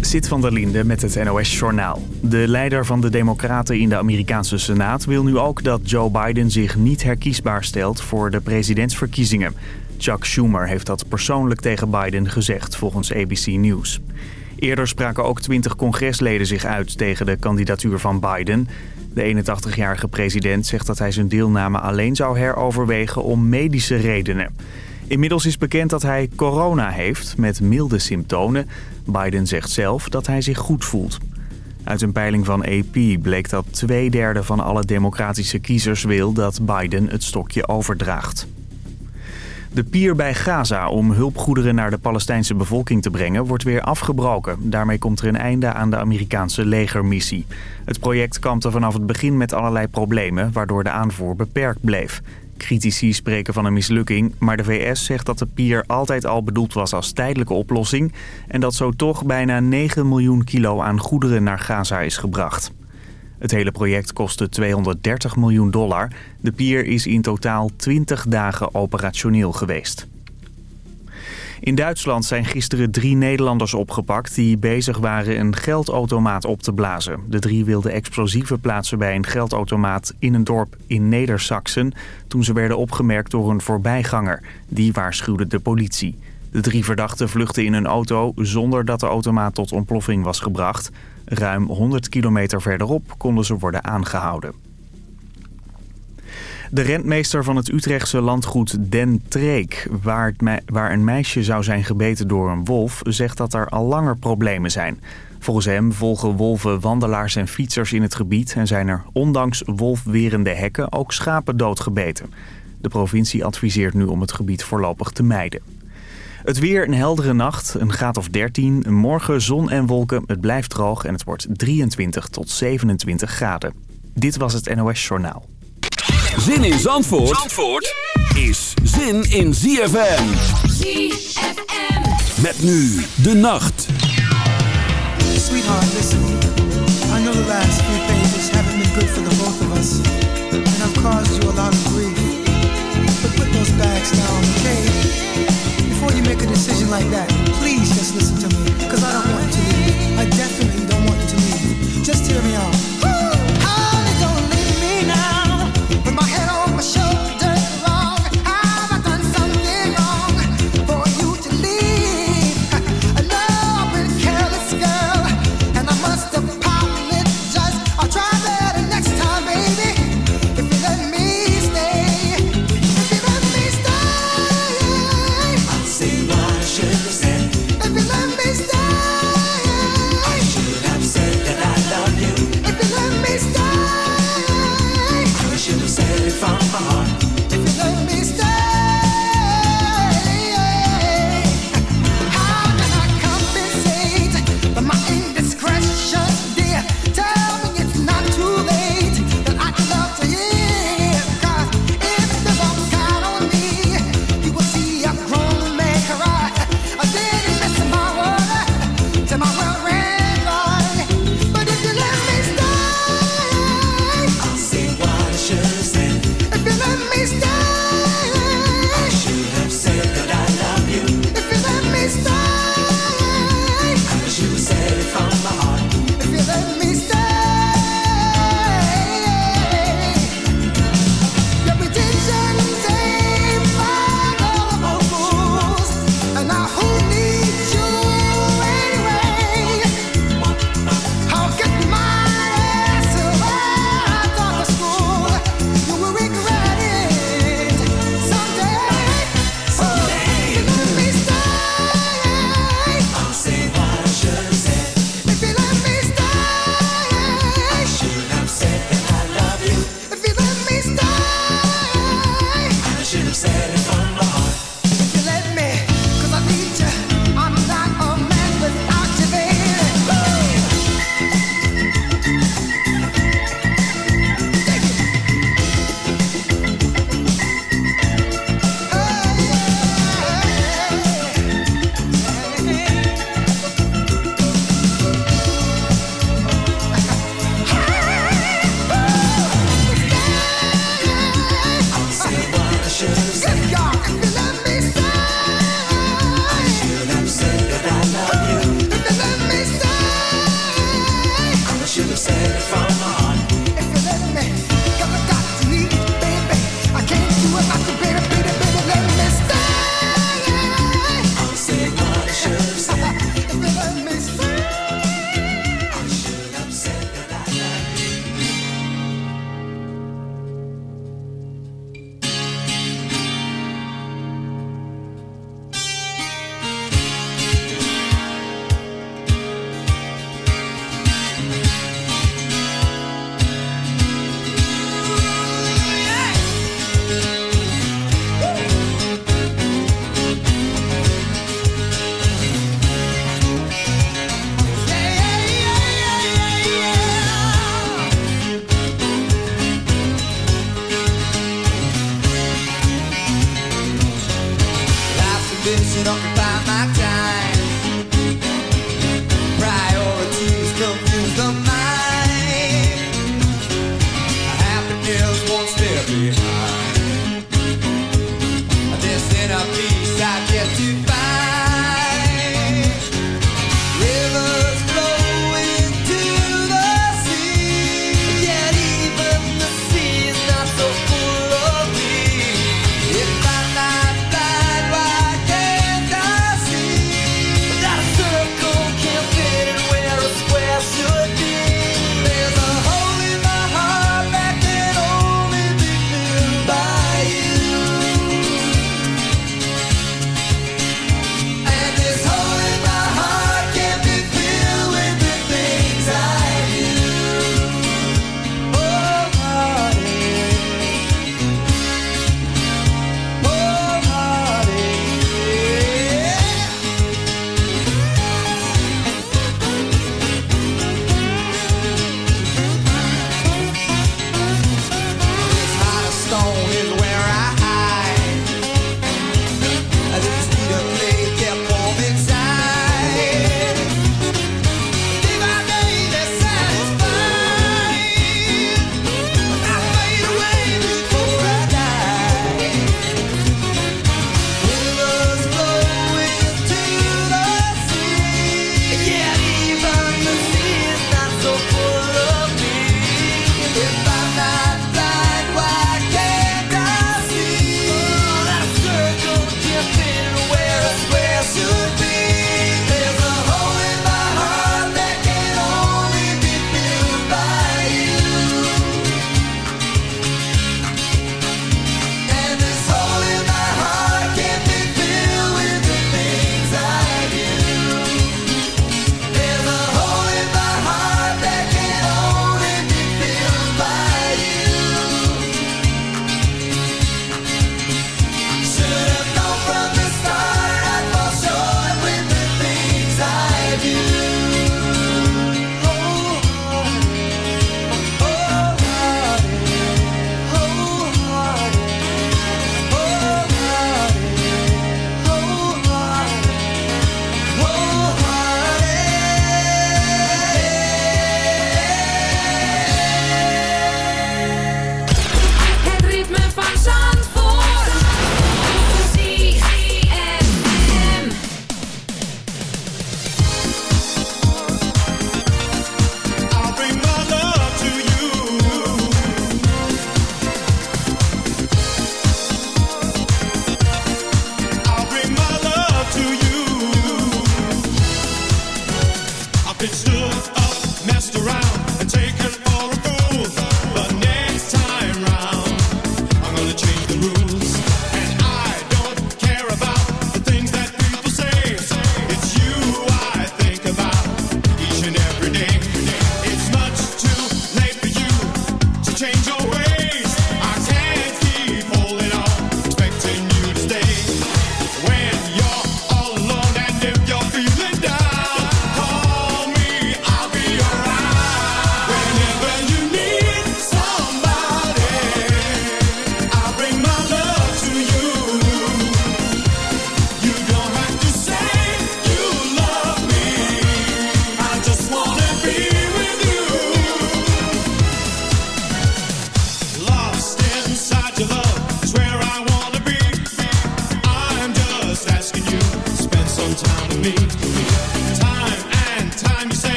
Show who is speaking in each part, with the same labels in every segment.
Speaker 1: Zit van der Linde met het NOS-journaal. De leider van de Democraten in de Amerikaanse Senaat wil nu ook dat Joe Biden zich niet herkiesbaar stelt voor de presidentsverkiezingen. Chuck Schumer heeft dat persoonlijk tegen Biden gezegd, volgens ABC News. Eerder spraken ook 20 congresleden zich uit tegen de kandidatuur van Biden. De 81-jarige president zegt dat hij zijn deelname alleen zou heroverwegen om medische redenen. Inmiddels is bekend dat hij corona heeft met milde symptomen. Biden zegt zelf dat hij zich goed voelt. Uit een peiling van AP bleek dat twee derde van alle democratische kiezers wil dat Biden het stokje overdraagt. De pier bij Gaza om hulpgoederen naar de Palestijnse bevolking te brengen wordt weer afgebroken. Daarmee komt er een einde aan de Amerikaanse legermissie. Het project kampte vanaf het begin met allerlei problemen, waardoor de aanvoer beperkt bleef. Critici spreken van een mislukking, maar de VS zegt dat de pier altijd al bedoeld was als tijdelijke oplossing... en dat zo toch bijna 9 miljoen kilo aan goederen naar Gaza is gebracht. Het hele project kostte 230 miljoen dollar. De pier is in totaal 20 dagen operationeel geweest. In Duitsland zijn gisteren drie Nederlanders opgepakt die bezig waren een geldautomaat op te blazen. De drie wilden explosieven plaatsen bij een geldautomaat in een dorp in Neder-Saxen toen ze werden opgemerkt door een voorbijganger. Die waarschuwde de politie. De drie verdachten vluchtten in een auto zonder dat de automaat tot ontploffing was gebracht. Ruim 100 kilometer verderop konden ze worden aangehouden. De rentmeester van het Utrechtse landgoed Den Treek, waar, een meisje zou zijn gebeten door een wolf, zegt dat er al langer problemen zijn. Volgens hem volgen wolven wandelaars en fietsers in het gebied en zijn er ondanks wolfwerende hekken ook schapen doodgebeten. De provincie adviseert nu om het gebied voorlopig te mijden. Het weer een heldere nacht, een graad of 13. Morgen zon en wolken, het blijft droog en het wordt 23 tot 27 graden. Dit was het NOS Journaal.
Speaker 2: Zin in Zandvoort, Zandvoort is zin in ZFM.
Speaker 3: ZFM.
Speaker 2: Met nu de nacht.
Speaker 4: Sweetheart, listen. I know the last few pages haven't been good for the both of us. And I've caused you a lot of grief. But put those bags down, okay? Before you make a decision like that,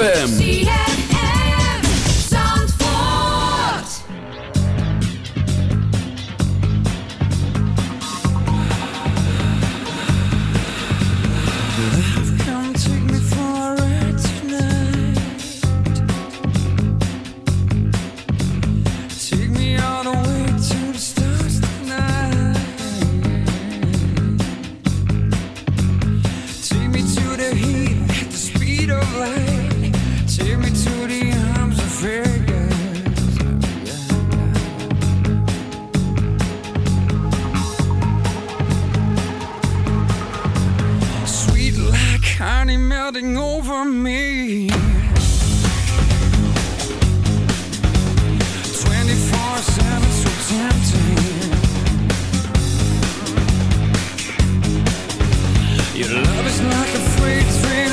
Speaker 4: ZFM. honey melting over me. 24 7 so tempting. Your love is like a free dream.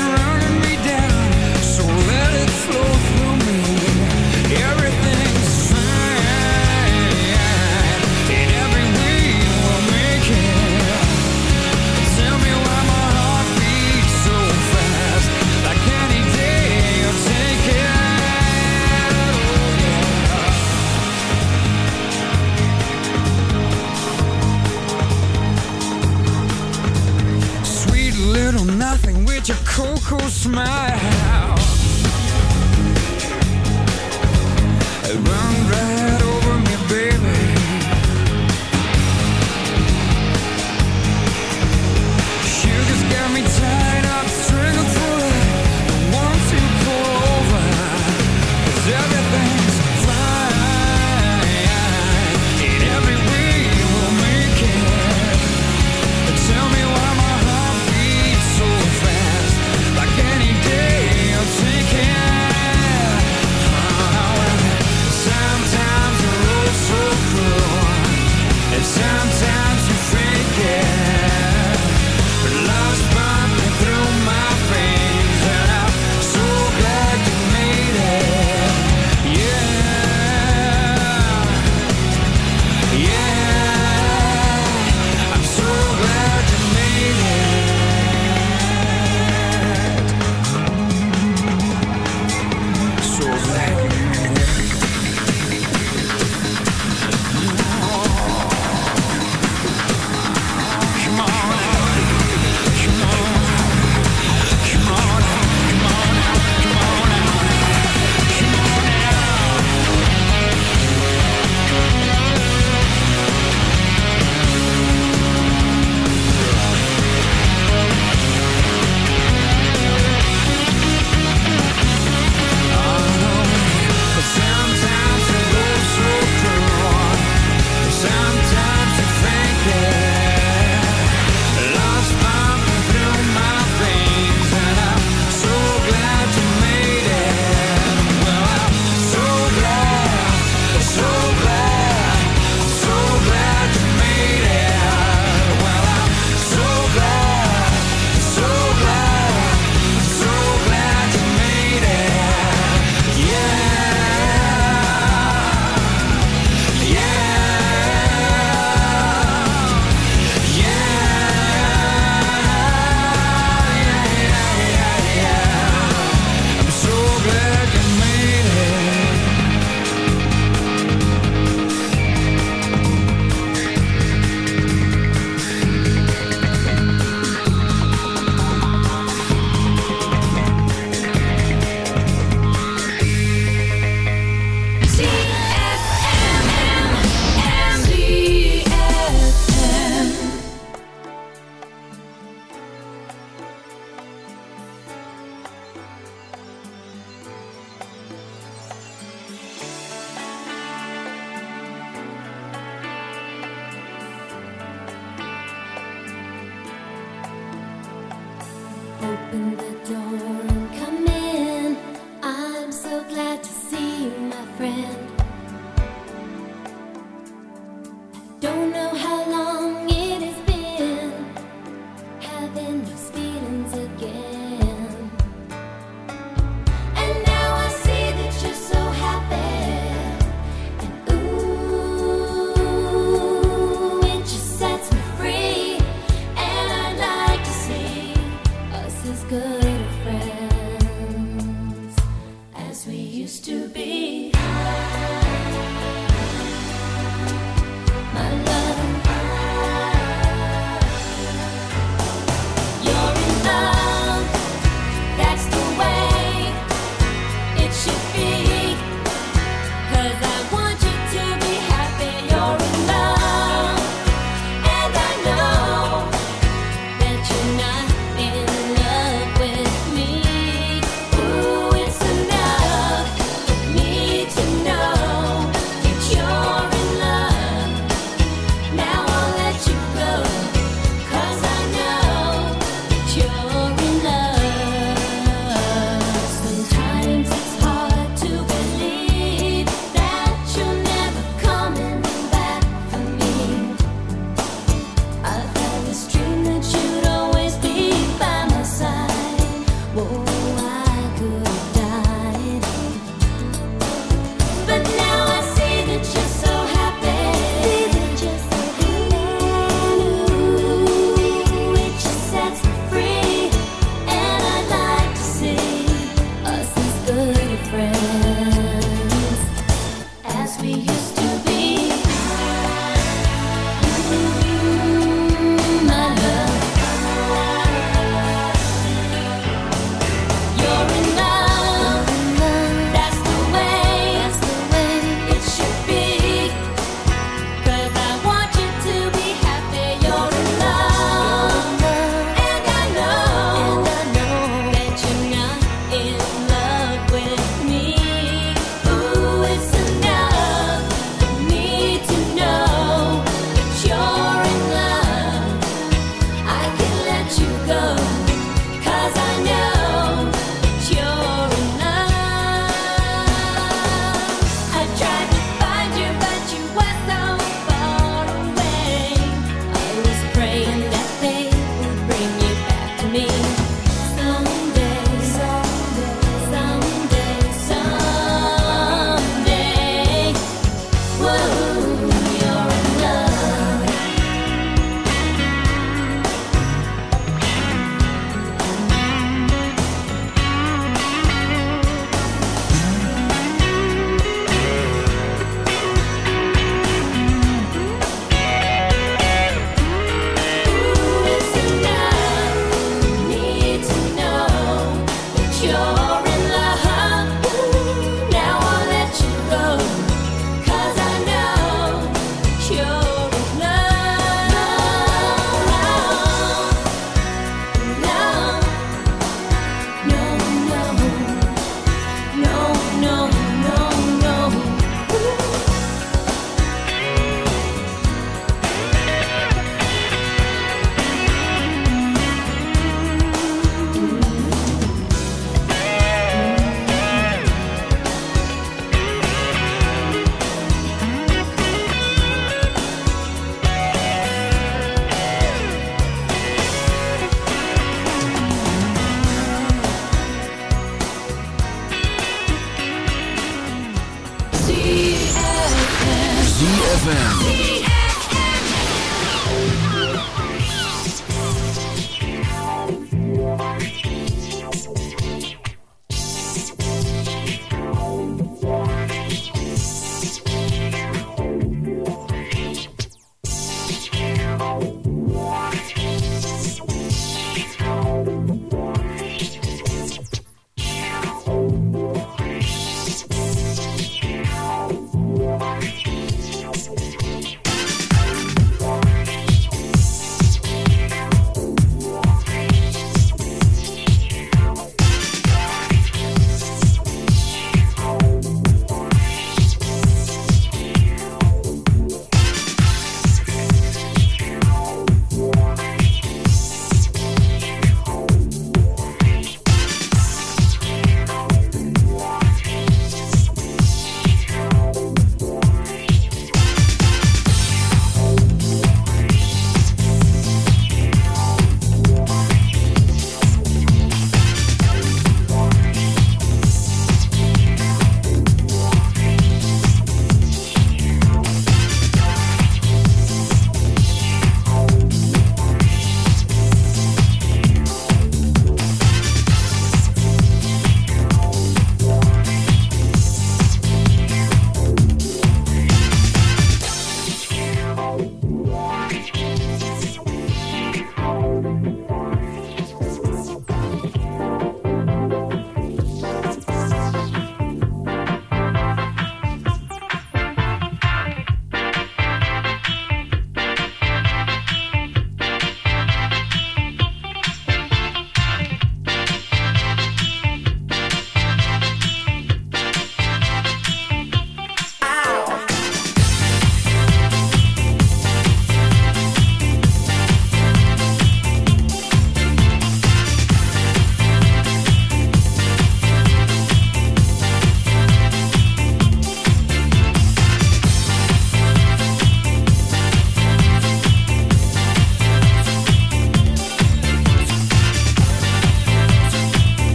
Speaker 4: Open the door.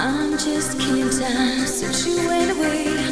Speaker 4: I'm just kidding time, went away.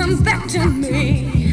Speaker 4: come back to me.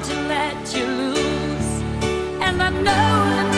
Speaker 3: to let you lose, And
Speaker 5: I know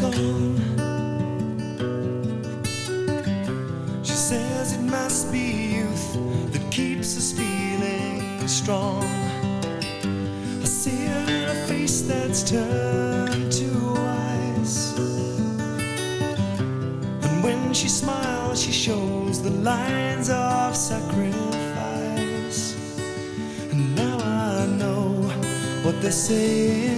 Speaker 3: gone. She says it must be youth that keeps us feeling strong. I see her in a face that's turned to ice. And when she smiles, she shows the lines of sacrifice. And now I know what they're saying